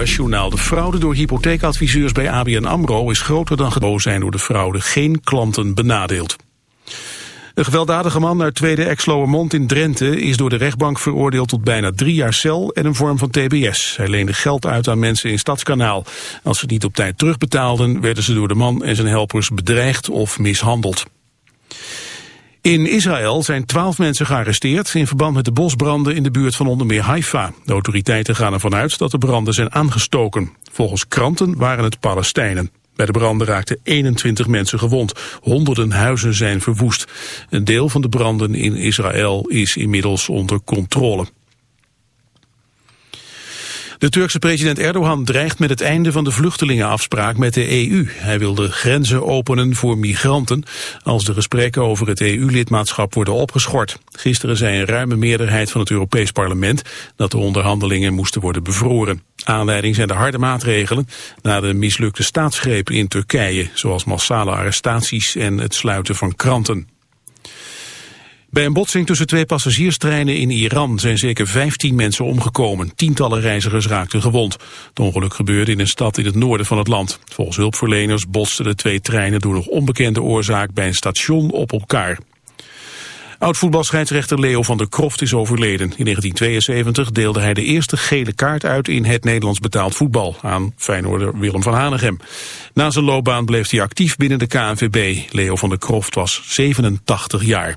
NOS-journaal. De fraude door hypotheekadviseurs bij ABN AMRO is groter dan geboden zijn door de fraude. Geen klanten benadeeld. Een gewelddadige man uit Tweede Exloermond in Drenthe is door de rechtbank veroordeeld tot bijna drie jaar cel en een vorm van tbs. Hij leende geld uit aan mensen in Stadskanaal. Als ze niet op tijd terugbetaalden werden ze door de man en zijn helpers bedreigd of mishandeld. In Israël zijn twaalf mensen gearresteerd in verband met de bosbranden in de buurt van onder meer Haifa. De autoriteiten gaan ervan uit dat de branden zijn aangestoken. Volgens kranten waren het Palestijnen. Bij de branden raakten 21 mensen gewond. Honderden huizen zijn verwoest. Een deel van de branden in Israël is inmiddels onder controle. De Turkse president Erdogan dreigt met het einde van de vluchtelingenafspraak met de EU. Hij wil de grenzen openen voor migranten als de gesprekken over het EU-lidmaatschap worden opgeschort. Gisteren zei een ruime meerderheid van het Europees Parlement dat de onderhandelingen moesten worden bevroren. Aanleiding zijn de harde maatregelen na de mislukte staatsgreep in Turkije, zoals massale arrestaties en het sluiten van kranten. Bij een botsing tussen twee passagierstreinen in Iran zijn zeker 15 mensen omgekomen. Tientallen reizigers raakten gewond. Het ongeluk gebeurde in een stad in het noorden van het land. Volgens hulpverleners botsten de twee treinen door nog onbekende oorzaak bij een station op elkaar. Oud-voetbalscheidsrechter Leo van der Kroft is overleden. In 1972 deelde hij de eerste gele kaart uit in het Nederlands betaald voetbal aan Feyenoorder Willem van Hanegem. Na zijn loopbaan bleef hij actief binnen de KNVB. Leo van der Kroft was 87 jaar.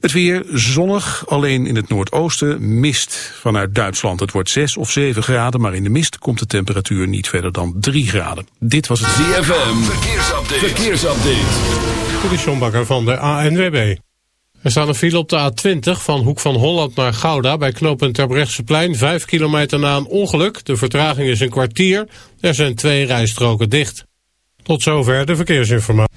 Het weer zonnig, alleen in het noordoosten mist vanuit Duitsland. Het wordt 6 of 7 graden, maar in de mist komt de temperatuur niet verder dan 3 graden. Dit was het ZFM, verkeersupdate. verkeersupdate. Dit van de ANWB. Er staat een file op de A20 van Hoek van Holland naar Gouda... bij knooppunt Terbrechtseplein, 5 kilometer na een ongeluk. De vertraging is een kwartier. Er zijn twee rijstroken dicht. Tot zover de verkeersinformatie.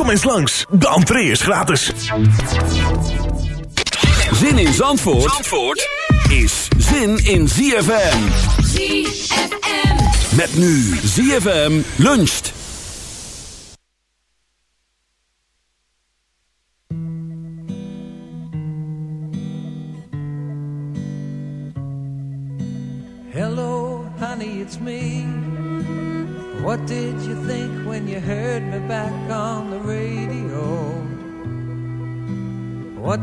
Kom eens langs, de entree is gratis. Zin in Zandvoort, Zandvoort is zin in ZFM. ZFM. Met nu ZFM luncht. Hello, honey, it's me. What did you think when you heard me back on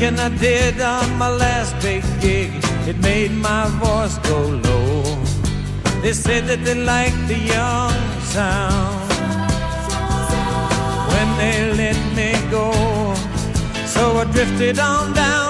Drinking I did on my last big gig, it made my voice go low. They said that they liked the young sound when they let me go. So I drifted on down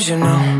Sometimes, you know.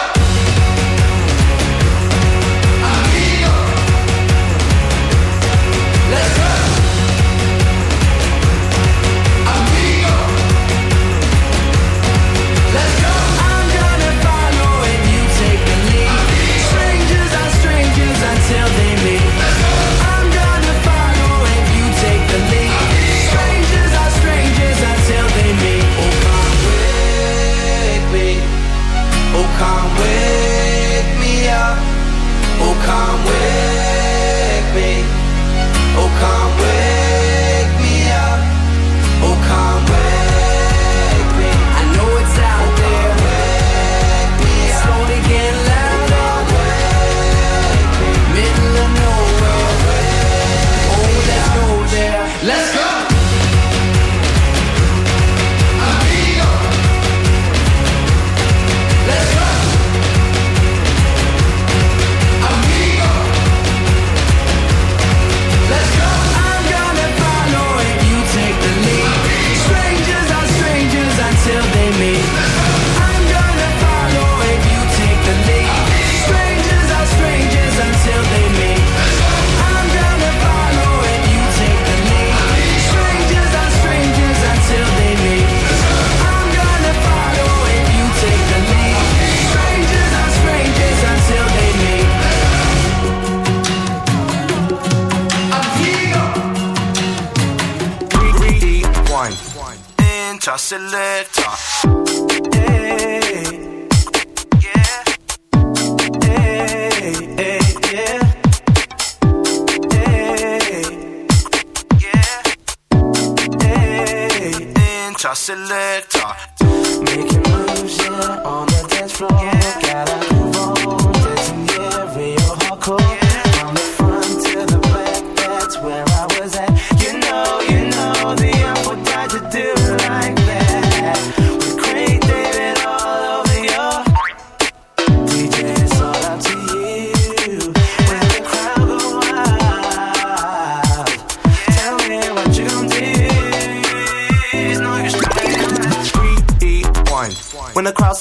Enter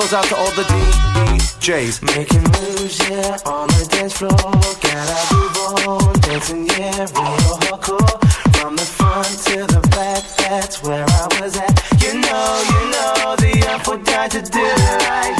Goes out to all the DJs. Making moves, yeah, on the dance floor. Gotta move on, dancing, yeah, real hardcore. From the front to the back, that's where I was at. You know, you know, the apple died to do it like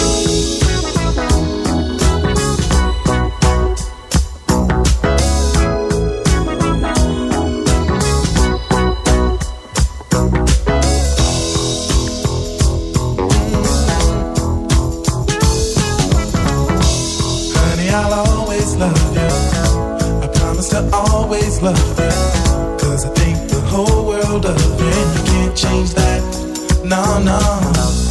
Cause I think the whole world of it. You can't change that. No, no.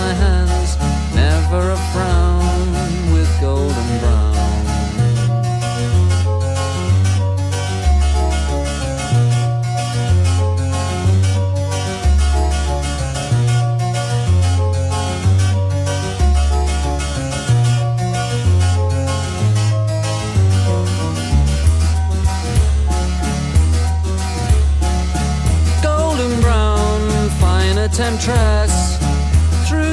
my hands, never a frown with golden brown. Golden brown, fine temptress